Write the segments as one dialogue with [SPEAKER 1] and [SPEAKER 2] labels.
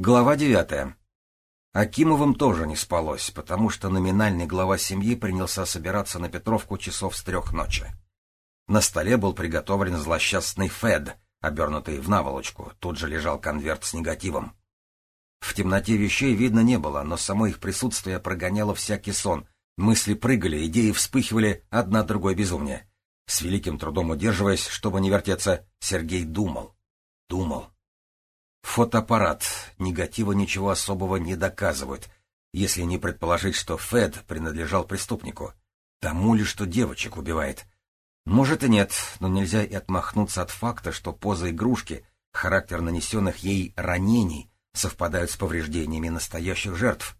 [SPEAKER 1] Глава девятая. Акимовым тоже не спалось, потому что номинальный глава семьи принялся собираться на Петровку часов с трех ночи. На столе был приготовлен злосчастный Фед, обернутый в наволочку, тут же лежал конверт с негативом. В темноте вещей видно не было, но само их присутствие прогоняло всякий сон, мысли прыгали, идеи вспыхивали, одна другой безумнее. С великим трудом удерживаясь, чтобы не вертеться, Сергей думал, думал. Фотоаппарат. Негатива ничего особого не доказывают, если не предположить, что Фед принадлежал преступнику. Тому ли, что девочек убивает. Может и нет, но нельзя и отмахнуться от факта, что поза игрушки, характер нанесенных ей ранений совпадают с повреждениями настоящих жертв.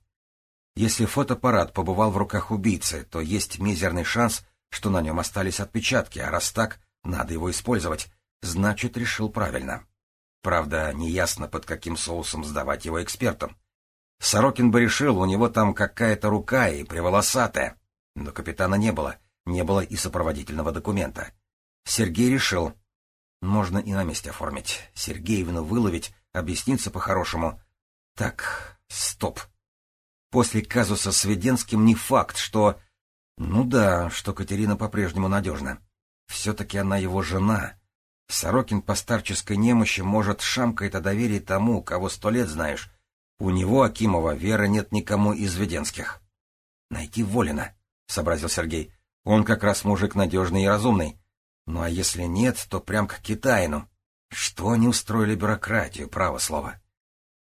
[SPEAKER 1] Если фотоаппарат побывал в руках убийцы, то есть мизерный шанс, что на нем остались отпечатки, а раз так, надо его использовать, значит, решил правильно. Правда, неясно, под каким соусом сдавать его экспертам. Сорокин бы решил, у него там какая-то рука и приволосатая. Но капитана не было, не было и сопроводительного документа. Сергей решил. Можно и на месте оформить. Сергеевну выловить, объясниться по-хорошему. Так, стоп. После казуса с Веденским не факт, что... Ну да, что Катерина по-прежнему надежна. Все-таки она его жена, Сорокин по старческой немощи, может, шамкает о доверии тому, кого сто лет знаешь. У него, Акимова, веры нет никому из Веденских. — Найти Волина, — сообразил Сергей. — Он как раз мужик надежный и разумный. Ну а если нет, то прям к Китаину. Что они устроили бюрократию, право слово.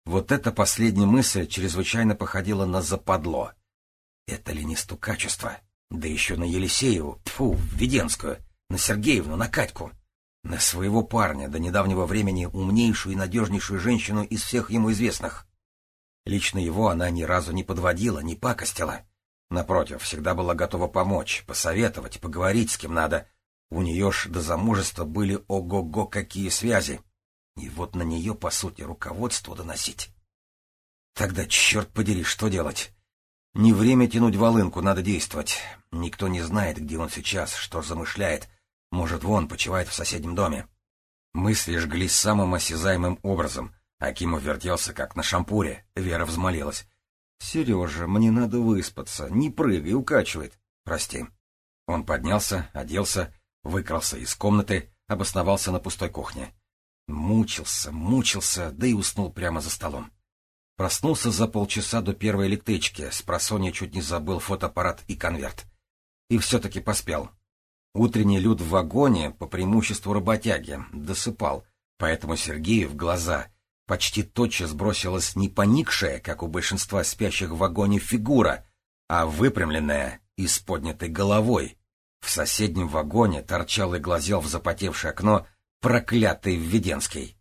[SPEAKER 1] Вот эта последняя мысль чрезвычайно походила на западло. Это ли не стукачество? Да еще на Елисееву, тьфу, Веденскую, на Сергеевну, на Катьку. На своего парня, до недавнего времени умнейшую и надежнейшую женщину из всех ему известных. Лично его она ни разу не подводила, не пакостила. Напротив, всегда была готова помочь, посоветовать, поговорить с кем надо. У нее ж до замужества были ого-го какие связи. И вот на нее, по сути, руководство доносить. Тогда, черт подери, что делать? Не время тянуть волынку, надо действовать. Никто не знает, где он сейчас, что замышляет, может, вон почивает в соседнем доме. Мысли жгли самым осязаемым образом. Акимов вертелся, как на шампуре. Вера взмолилась. — Сережа, мне надо выспаться. Не прыгай, укачивает. Прости. Он поднялся, оделся, выкрался из комнаты, обосновался на пустой кухне. Мучился, мучился, да и уснул прямо за столом. Проснулся за полчаса до первой электрички, с чуть не забыл фотоаппарат и конверт. И все-таки поспел. Утренний люд в вагоне, по преимуществу работяги, досыпал, поэтому Сергею в глаза почти тотчас бросилась не поникшая, как у большинства спящих в вагоне, фигура, а выпрямленная и с поднятой головой. В соседнем вагоне торчал и глазел в запотевшее окно проклятый Введенский.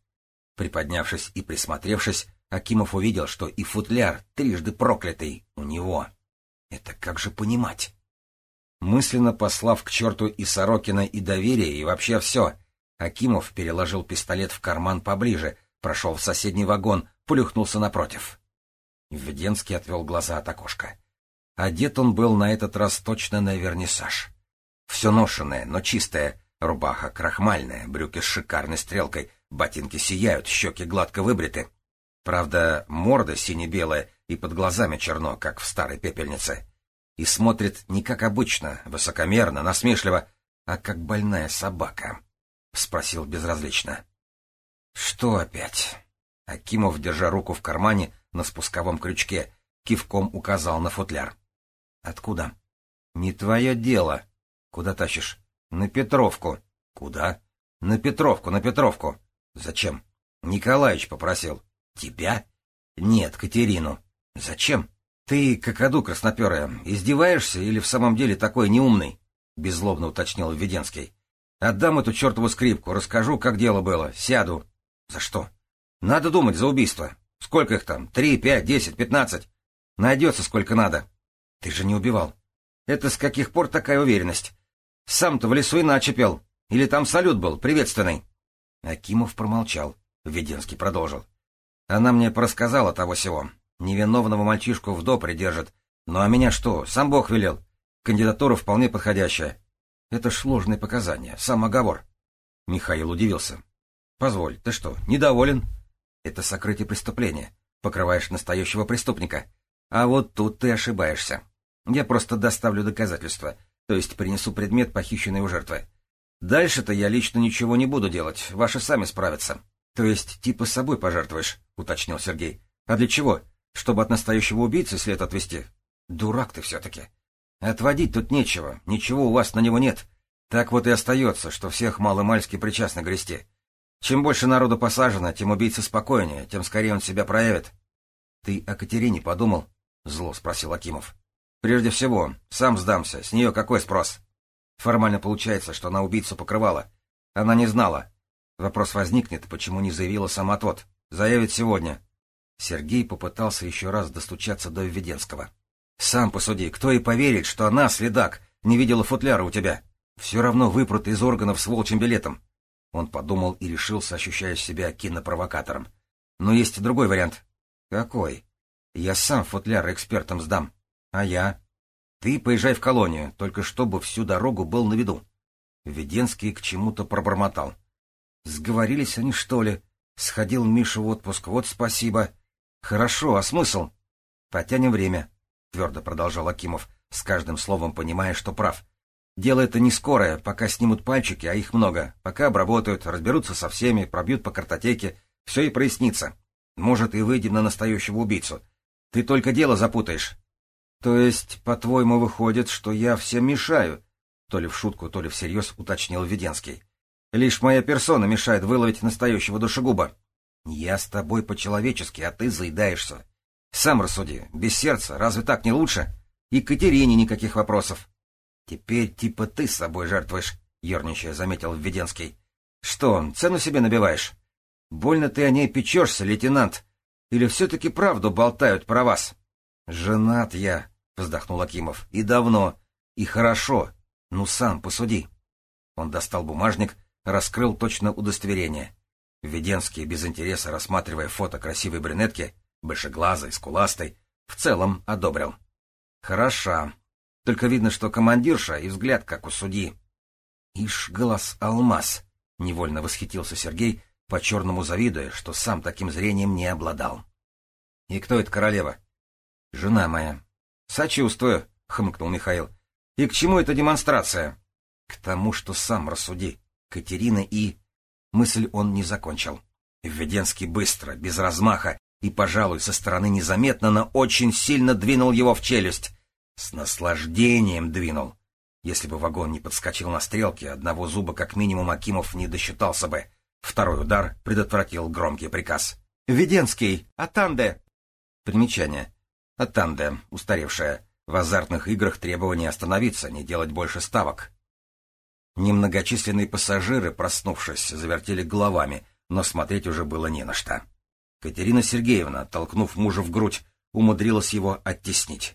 [SPEAKER 1] Приподнявшись и присмотревшись, Акимов увидел, что и футляр, трижды проклятый, у него. Это как же понимать? Мысленно послав к черту и Сорокина, и доверие, и вообще все, Акимов переложил пистолет в карман поближе, прошел в соседний вагон, плюхнулся напротив. Введенский отвел глаза от окошка. Одет он был на этот раз точно на вернисаж. Все ношенное, но чистое, рубаха крахмальная, брюки с шикарной стрелкой, ботинки сияют, щеки гладко выбриты. Правда, морда сине-белая и под глазами черно, как в старой пепельнице и смотрит не как обычно, высокомерно, насмешливо, а как больная собака. Спросил безразлично. — Что опять? Акимов, держа руку в кармане на спусковом крючке, кивком указал на футляр. — Откуда? — Не твое дело. — Куда тащишь? — На Петровку. — Куда? — На Петровку, на Петровку. — Зачем? — Николаевич попросил. — Тебя? — Нет, Катерину. — Зачем? — Ты, какаду красноперая, издеваешься или в самом деле такой неумный? — беззлобно уточнил Введенский. — Отдам эту чертову скрипку, расскажу, как дело было, сяду. — За что? — Надо думать за убийство. Сколько их там? Три, пять, десять, пятнадцать? Найдется сколько надо. Ты же не убивал. Это с каких пор такая уверенность? Сам-то в лесу иначе пел. Или там салют был, приветственный? Акимов промолчал. Введенский продолжил. Она мне порассказала того всего. Невиновного мальчишку в до придержат. Ну а меня что, сам Бог велел? Кандидатура вполне подходящая. Это ж ложные показания, сам оговор. Михаил удивился. Позволь, ты что, недоволен? Это сокрытие преступления. покрываешь настоящего преступника. А вот тут ты ошибаешься. Я просто доставлю доказательства, то есть принесу предмет, похищенный у жертвы. Дальше-то я лично ничего не буду делать, ваши сами справятся. То есть типа с собой пожертвуешь, уточнил Сергей. А для чего? Чтобы от настоящего убийцы след отвести? Дурак ты все-таки. Отводить тут нечего, ничего у вас на него нет. Так вот и остается, что всех маломальски причастны грести. Чем больше народу посажено, тем убийца спокойнее, тем скорее он себя проявит. — Ты о Катерине подумал? — зло спросил Акимов. — Прежде всего, сам сдамся, с нее какой спрос? Формально получается, что она убийцу покрывала. Она не знала. Вопрос возникнет, почему не заявила сама тот. Заявит сегодня. Сергей попытался еще раз достучаться до Введенского. — Сам посуди, кто и поверит, что она, следак, не видела футляра у тебя? Все равно выпрут из органов с волчьим билетом. Он подумал и решился, ощущая себя кинопровокатором. Но есть другой вариант. Какой? Я сам футляр экспертам сдам. А я? Ты поезжай в колонию, только чтобы всю дорогу был на виду. Веденский к чему-то пробормотал. Сговорились они, что ли? Сходил Миша в отпуск, вот спасибо. Хорошо, а смысл? Потянем время, твердо продолжал Акимов, с каждым словом понимая, что прав. Дело это не скорое, пока снимут пальчики, а их много. Пока обработают, разберутся со всеми, пробьют по картотеке, все и прояснится. Может, и выйдем на настоящего убийцу. Ты только дело запутаешь. То есть, по-твоему, выходит, что я всем мешаю? То ли в шутку, то ли всерьез уточнил Веденский. Лишь моя персона мешает выловить настоящего душегуба. Я с тобой по-человечески, а ты заедаешься. Сам рассуди, без сердца, разве так не лучше? И Катерине никаких вопросов. Теперь типа ты с собой жертвуешь, — ерничая заметил Введенский. Что, цену себе набиваешь? Больно ты о ней печешься, лейтенант. Или все-таки правду болтают про вас? Женат я, — вздохнул Акимов, — и давно. И хорошо. Ну, сам посуди. Он достал бумажник, раскрыл точно удостоверение. Веденский, без интереса рассматривая фото красивой брюнетки, большеглазой, скуластой, в целом одобрил. Хороша, только видно, что командирша и взгляд, как у судьи. Ишь, глаз алмаз! — невольно восхитился Сергей, по-черному завидуя, что сам таким зрением не обладал. — И кто эта королева? — Жена моя. — Сочувствую, — хмыкнул Михаил. — И к чему эта демонстрация? — К тому, что сам рассуди. Катерина и... Мысль он не закончил. Введенский быстро, без размаха и, пожалуй, со стороны незаметно, но очень сильно двинул его в челюсть. С наслаждением двинул. Если бы вагон не подскочил на стрелке, одного зуба как минимум Акимов не досчитался бы. Второй удар предотвратил громкий приказ. «Веденский! Атанде!» Примечание. Атанде, устаревшая. В азартных играх требование остановиться, не делать больше ставок. Немногочисленные пассажиры, проснувшись, завертели головами, но смотреть уже было не на что. Катерина Сергеевна, толкнув мужа в грудь, умудрилась его оттеснить.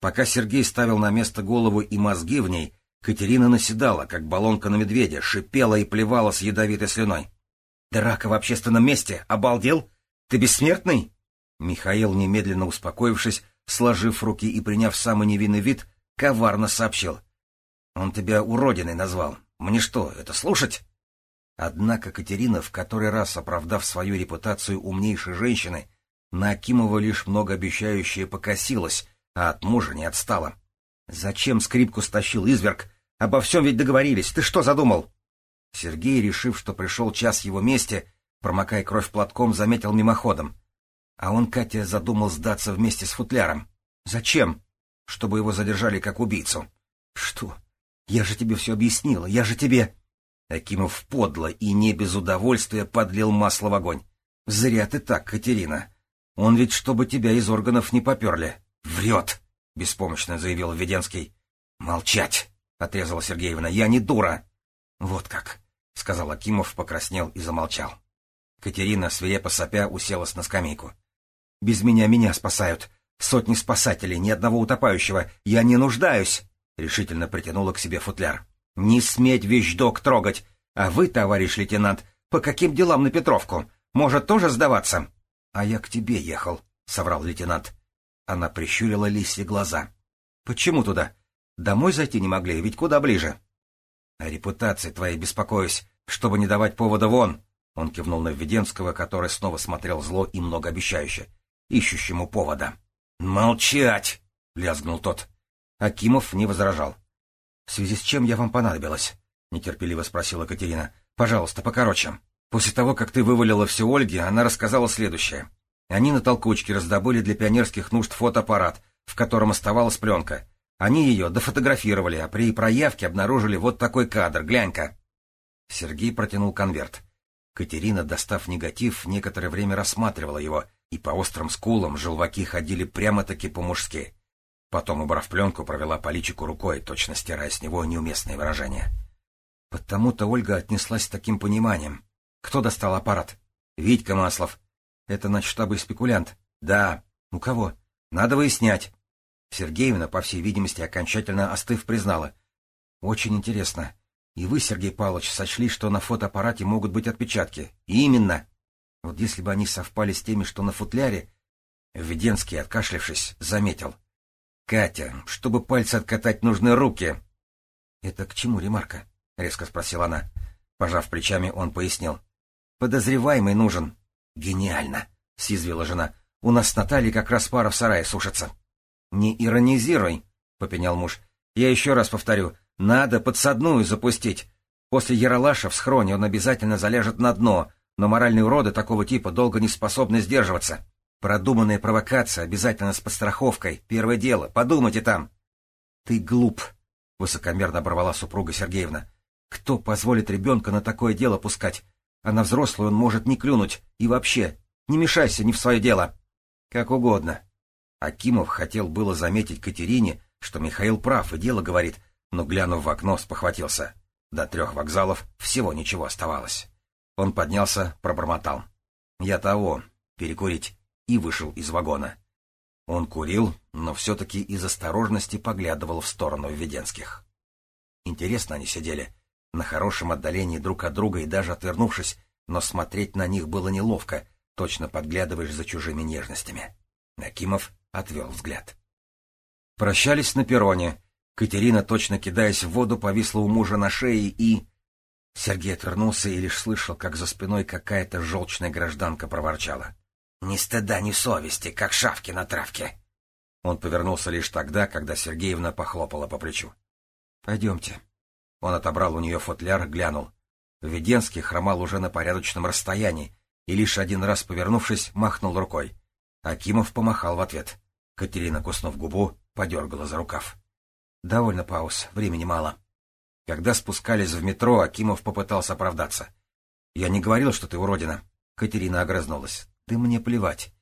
[SPEAKER 1] Пока Сергей ставил на место голову и мозги в ней, Катерина наседала, как баллонка на медведя, шипела и плевала с ядовитой слюной. «Драка в общественном месте! Обалдел? Ты бессмертный?» Михаил, немедленно успокоившись, сложив руки и приняв самый невинный вид, коварно сообщил. «Он тебя уродиной назвал. Мне что, это слушать?» Однако Катерина, в который раз оправдав свою репутацию умнейшей женщины, на Акимова лишь многообещающее покосилась, а от мужа не отстала. Зачем скрипку стащил изверг? Обо всем ведь договорились. Ты что задумал? Сергей, решив, что пришел час его мести, промокая кровь платком, заметил мимоходом. А он, Катя, задумал сдаться вместе с футляром. Зачем? Чтобы его задержали как убийцу. Что? Я же тебе все объяснила, я же тебе... Акимов подло и не без удовольствия подлил масло в огонь. Зря ты так, Катерина. Он ведь чтобы тебя из органов не поперли. «Врет!» — беспомощно заявил Введенский. «Молчать!» — отрезала Сергеевна. «Я не дура!» «Вот как!» — сказал Акимов, покраснел и замолчал. Катерина, свирепо сопя, уселась на скамейку. «Без меня меня спасают. Сотни спасателей, ни одного утопающего. Я не нуждаюсь!» — решительно притянула к себе футляр. «Не сметь вещдок трогать! А вы, товарищ лейтенант, по каким делам на Петровку? Может, тоже сдаваться?» «А я к тебе ехал», — соврал лейтенант. Она прищурила лисьи глаза. «Почему туда? Домой зайти не могли, ведь куда ближе?» «О репутации твоей беспокоюсь, чтобы не давать повода вон!» Он кивнул на Введенского, который снова смотрел зло и многообещающе. ищущему повода. «Молчать!» — лязгнул тот. Акимов не возражал. — В связи с чем я вам понадобилась? — нетерпеливо спросила Катерина. — Пожалуйста, покороче. После того, как ты вывалила все Ольге, она рассказала следующее. Они на толкучке раздобыли для пионерских нужд фотоаппарат, в котором оставалась пленка. Они ее дофотографировали, а при проявке обнаружили вот такой кадр. Глянь-ка. Сергей протянул конверт. Катерина, достав негатив, некоторое время рассматривала его, и по острым скулам желваки ходили прямо-таки по-мужски. Потом, убрав пленку, провела по личику рукой, точно стирая с него неуместные выражения. Потому-то Ольга отнеслась с таким пониманием. Кто достал аппарат? Витька Маслов. Это начштабый спекулянт. Да. У кого? Надо выяснять. Сергеевна, по всей видимости, окончательно остыв, признала. Очень интересно. И вы, Сергей Павлович, сочли, что на фотоаппарате могут быть отпечатки. Именно. Вот если бы они совпали с теми, что на футляре... Введенский, откашлявшись, заметил. — Катя, чтобы пальцы откатать, нужны руки. — Это к чему ремарка? — резко спросила она. Пожав плечами, он пояснил. — Подозреваемый нужен. — Гениально! — съязвила жена. — У нас с Натальей как раз пара в сарае сушится. — Не иронизируй, — попенял муж. — Я еще раз повторю. Надо подсадную запустить. После Яралаша в схроне он обязательно заляжет на дно, но моральные уроды такого типа долго не способны сдерживаться. Продуманная провокация, обязательно с подстраховкой. Первое дело. Подумайте там. — Ты глуп, — высокомерно оборвала супруга Сергеевна. — Кто позволит ребенка на такое дело пускать? А на взрослую он может не клюнуть. И вообще, не мешайся не в свое дело. — Как угодно. Акимов хотел было заметить Катерине, что Михаил прав и дело говорит, но, глянув в окно, спохватился. До трех вокзалов всего ничего оставалось. Он поднялся, пробормотал. — Я того, перекурить, и вышел из вагона. Он курил, но все-таки из осторожности поглядывал в сторону Введенских. Интересно они сидели, на хорошем отдалении друг от друга и даже отвернувшись, но смотреть на них было неловко, точно подглядываешь за чужими нежностями. Накимов отвел взгляд. Прощались на перроне. Катерина, точно кидаясь в воду, повисла у мужа на шее и... Сергей отвернулся и лишь слышал, как за спиной какая-то желчная гражданка проворчала. Ни стыда, ни совести, как шавки на травке. Он повернулся лишь тогда, когда Сергеевна похлопала по плечу. — Пойдемте. Он отобрал у нее футляр, глянул. Веденский хромал уже на порядочном расстоянии и лишь один раз повернувшись, махнул рукой. Акимов помахал в ответ. Катерина, куснув губу, подергала за рукав. — Довольно пауз, времени мало. Когда спускались в метро, Акимов попытался оправдаться. — Я не говорил, что ты уродина. Катерина огрызнулась. Ты мне плевать.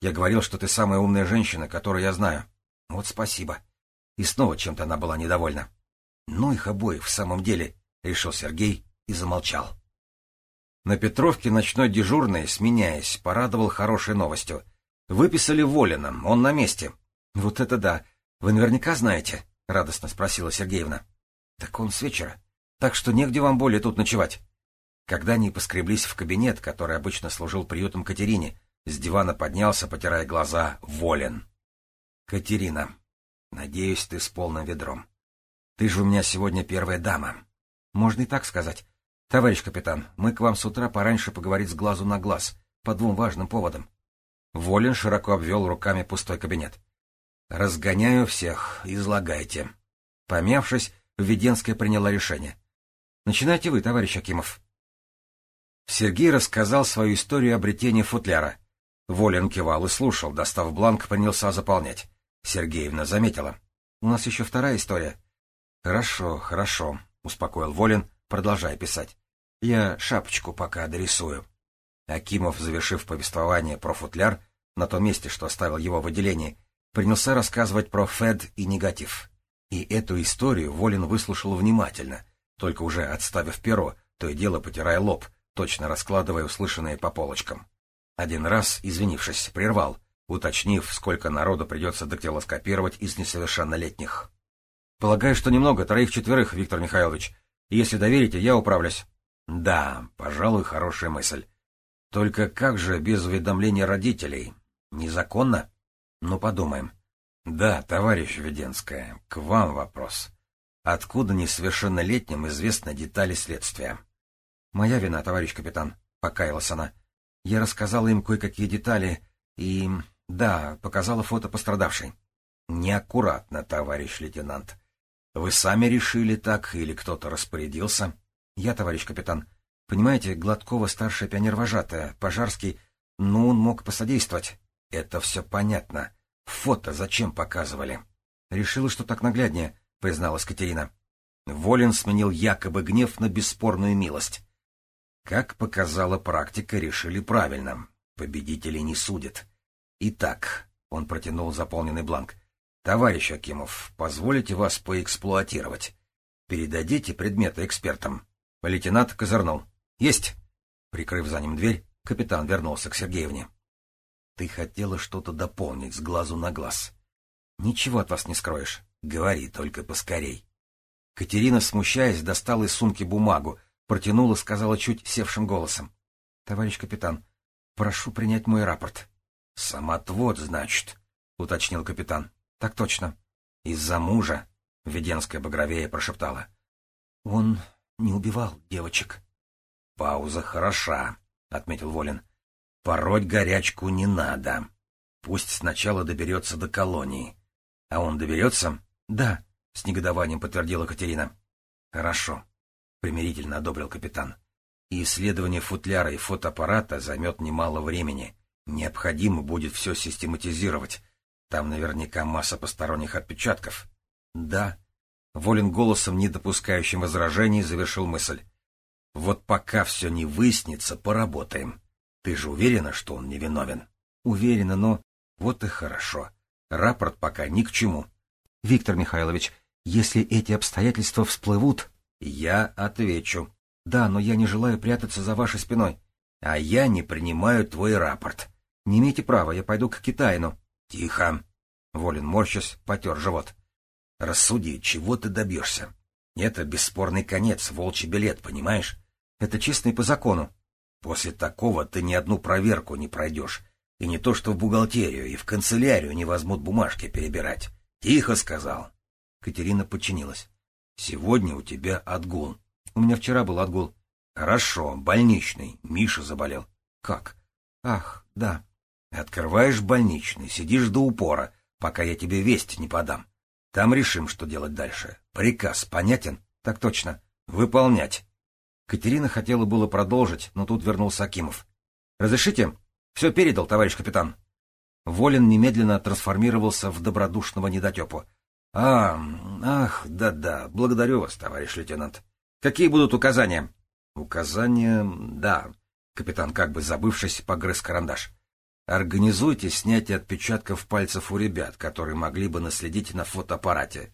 [SPEAKER 1] Я говорил, что ты самая умная женщина, которую я знаю. Вот спасибо. И снова чем-то она была недовольна. Ну их обоих в самом деле, — решил Сергей и замолчал. На Петровке ночной дежурный, сменяясь, порадовал хорошей новостью. Выписали Волина, он на месте. — Вот это да! Вы наверняка знаете? — радостно спросила Сергеевна. — Так он с вечера. Так что негде вам более тут ночевать. Когда они поскреблись в кабинет, который обычно служил приютом Катерине, с дивана поднялся, потирая глаза, Волен. — Катерина, надеюсь, ты с полным ведром. Ты же у меня сегодня первая дама. Можно и так сказать. Товарищ капитан, мы к вам с утра пораньше поговорить с глазу на глаз, по двум важным поводам. Волин широко обвел руками пустой кабинет. — Разгоняю всех, излагайте. Помявшись, Введенская приняла решение. — Начинайте вы, товарищ Акимов. Сергей рассказал свою историю обретения футляра. Волин кивал и слушал, достав бланк, принялся заполнять. Сергеевна заметила. — У нас еще вторая история. — Хорошо, хорошо, — успокоил Волин, продолжая писать. — Я шапочку пока дорисую. Акимов, завершив повествование про футляр, на том месте, что оставил его в отделении, принялся рассказывать про Фед и негатив. И эту историю Волин выслушал внимательно, только уже отставив перо, то и дело потирая лоб, точно раскладывая услышанное по полочкам. Один раз, извинившись, прервал, уточнив, сколько народу придется дактилоскопировать из несовершеннолетних. «Полагаю, что немного, троих-четверых, Виктор Михайлович. Если доверите, я управлюсь». «Да, пожалуй, хорошая мысль. Только как же без уведомления родителей? Незаконно? Ну, подумаем. Да, товарищ Веденская, к вам вопрос. Откуда несовершеннолетним известны детали следствия?» «Моя вина, товарищ капитан», — покаялась она. «Я рассказала им кое-какие детали, и... Да, показала фото пострадавшей. Неаккуратно, товарищ лейтенант. Вы сами решили так или кто-то распорядился? Я, товарищ капитан. Понимаете, Гладкова старшая пионер-вожатая, Пожарский, ну, он мог посодействовать. Это все понятно. Фото зачем показывали? Решила, что так нагляднее, призналась Катерина. Волин сменил якобы гнев на бесспорную милость. Как показала практика, решили правильно. Победителей не судят. Итак, он протянул заполненный бланк. Товарищ Акимов, позволите вас поэксплуатировать. Передадите предметы экспертам. Лейтенант козырнул. Есть. Прикрыв за ним дверь, капитан вернулся к Сергеевне. Ты хотела что-то дополнить с глазу на глаз. Ничего от вас не скроешь. Говори только поскорей. Катерина, смущаясь, достала из сумки бумагу, протянула, сказала чуть севшим голосом. — Товарищ капитан, прошу принять мой рапорт. — Самотвод, значит, — уточнил капитан. Так точно. Из-за мужа, — Веденская багровея прошептала. — Он не убивал девочек. — Пауза хороша, — отметил Волин. — Пороть горячку не надо. Пусть сначала доберется до колонии. А он доберется? — Да, — с негодованием подтвердила Катерина. — Хорошо, — примирительно одобрил капитан. И исследование футляра и фотоаппарата займет немало времени. Необходимо будет все систематизировать там наверняка масса посторонних отпечатков. Да. Волен голосом, не допускающим возражений, завершил мысль. Вот пока все не выяснится, поработаем. Ты же уверена, что он невиновен? Уверена, но... Вот и хорошо. Рапорт пока ни к чему. Виктор Михайлович, если эти обстоятельства всплывут... Я отвечу. Да, но я не желаю прятаться за вашей спиной. А я не принимаю твой рапорт. Не имеете права, я пойду к Китайну. Тихо. Волин морщась, потер живот. Рассуди, чего ты добьешься. Это бесспорный конец, волчий билет, понимаешь? Это честно и по закону. После такого ты ни одну проверку не пройдешь. И не то что в бухгалтерию, и в канцелярию не возьмут бумажки перебирать. Тихо сказал. Катерина подчинилась. Сегодня у тебя отгул. У меня вчера был отгул. Хорошо, больничный. Миша заболел. Как? Ах, да. Открываешь больничный, сидишь до упора, пока я тебе весть не подам. Там решим, что делать дальше. Приказ понятен? Так точно. Выполнять. Катерина хотела было продолжить, но тут вернулся Акимов. «Разрешите?» «Все передал, товарищ капитан». Волин немедленно трансформировался в добродушного недотепу. «А, ах, да-да, благодарю вас, товарищ лейтенант. Какие будут указания?» «Указания, да». Капитан, как бы забывшись, погрыз карандаш. Организуйте снятие отпечатков пальцев у ребят, которые могли бы наследить на фотоаппарате.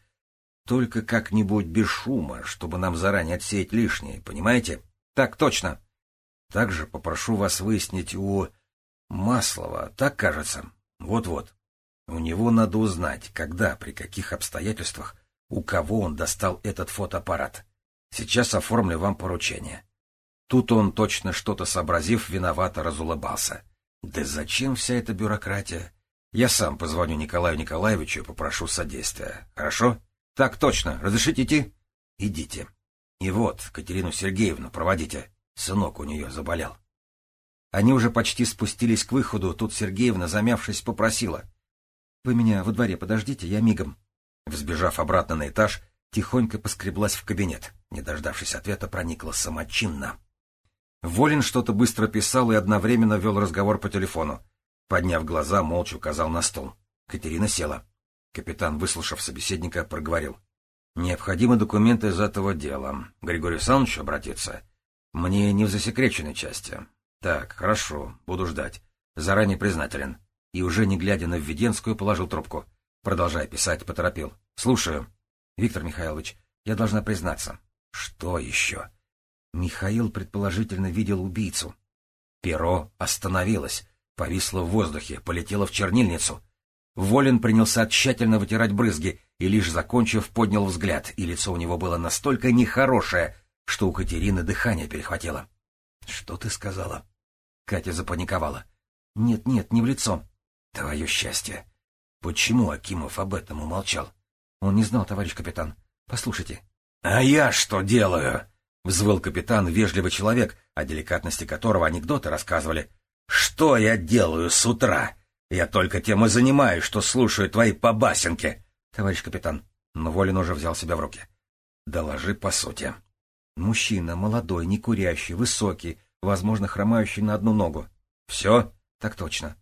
[SPEAKER 1] Только как-нибудь без шума, чтобы нам заранее отсеять лишнее, понимаете? Так точно. Также попрошу вас выяснить у Маслова, так кажется. Вот-вот. У него надо узнать, когда, при каких обстоятельствах, у кого он достал этот фотоаппарат. Сейчас оформлю вам поручение. Тут он, точно что-то сообразив, виновато разулыбался. Да зачем вся эта бюрократия? Я сам позвоню Николаю Николаевичу и попрошу содействия. Хорошо? Так точно. Разрешите идти? Идите. И вот, Катерину Сергеевну проводите. Сынок у нее заболел. Они уже почти спустились к выходу, тут Сергеевна, замявшись, попросила. — Вы меня во дворе подождите, я мигом. Взбежав обратно на этаж, тихонько поскреблась в кабинет. Не дождавшись ответа, проникла самочинно. Волин что-то быстро писал и одновременно вел разговор по телефону. Подняв глаза, молча указал на стол. Катерина села. Капитан, выслушав собеседника, проговорил. «Необходимы документы из этого дела. Григорий Александрович обратится. Мне не в засекреченной части. Так, хорошо, буду ждать. Заранее признателен». И уже не глядя на Введенскую, положил трубку. Продолжая писать, поторопил. «Слушаю. Виктор Михайлович, я должна признаться». «Что еще?» Михаил предположительно видел убийцу. Перо остановилось, повисло в воздухе, полетело в чернильницу. Волин принялся тщательно вытирать брызги и, лишь закончив, поднял взгляд, и лицо у него было настолько нехорошее, что у Катерины дыхание перехватило. — Что ты сказала? Катя запаниковала. — Нет, нет, не в лицо. — Твое счастье. Почему Акимов об этом умолчал? — Он не знал, товарищ капитан. Послушайте. — А я что делаю? — взвыл капитан, вежливый человек, о деликатности которого анекдоты рассказывали. «Что я делаю с утра? Я только тем и занимаюсь, что слушаю твои побасенки, товарищ капитан. Но Волин уже взял себя в руки. Доложи по сути. Мужчина, молодой, не курящий, высокий, возможно, хромающий на одну ногу. Все? Так точно.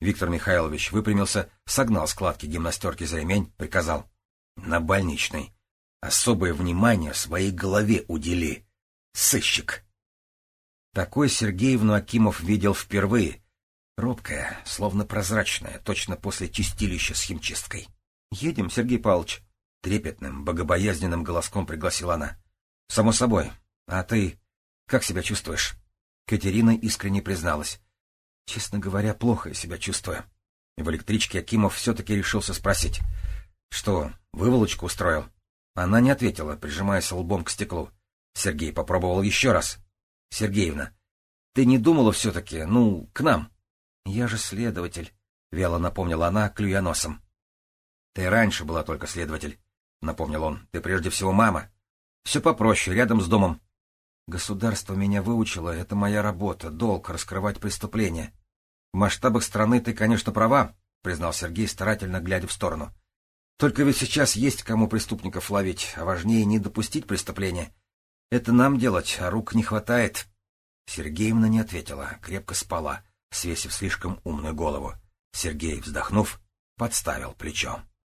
[SPEAKER 1] Виктор Михайлович выпрямился, согнал складки гимнастерки за ремень, приказал. На больничный. Особое внимание своей голове удели. Сыщик. Такой Сергеевну Акимов видел впервые. Робкая, словно прозрачная, точно после чистилища с химчисткой. — Едем, Сергей Павлович. Трепетным, богобоязненным голоском пригласила она. — Само собой. А ты как себя чувствуешь? Катерина искренне призналась. — Честно говоря, плохо я себя чувствую. В электричке Акимов все-таки решился спросить. — Что, выволочку устроил? Она не ответила, прижимаясь лбом к стеклу. Сергей попробовал еще раз. — Сергеевна, ты не думала все-таки, ну, к нам? — Я же следователь, — вяло напомнила она, клюя носом. — Ты раньше была только следователь, — напомнил он. — Ты прежде всего мама. Все попроще, рядом с домом. Государство меня выучило, это моя работа, долг раскрывать преступления. В масштабах страны ты, конечно, права, — признал Сергей, старательно глядя в сторону. Только ведь сейчас есть кому преступников ловить, а важнее не допустить преступления. Это нам делать, а рук не хватает. Сергеевна не ответила, крепко спала, свесив слишком умную голову. Сергей, вздохнув, подставил плечо.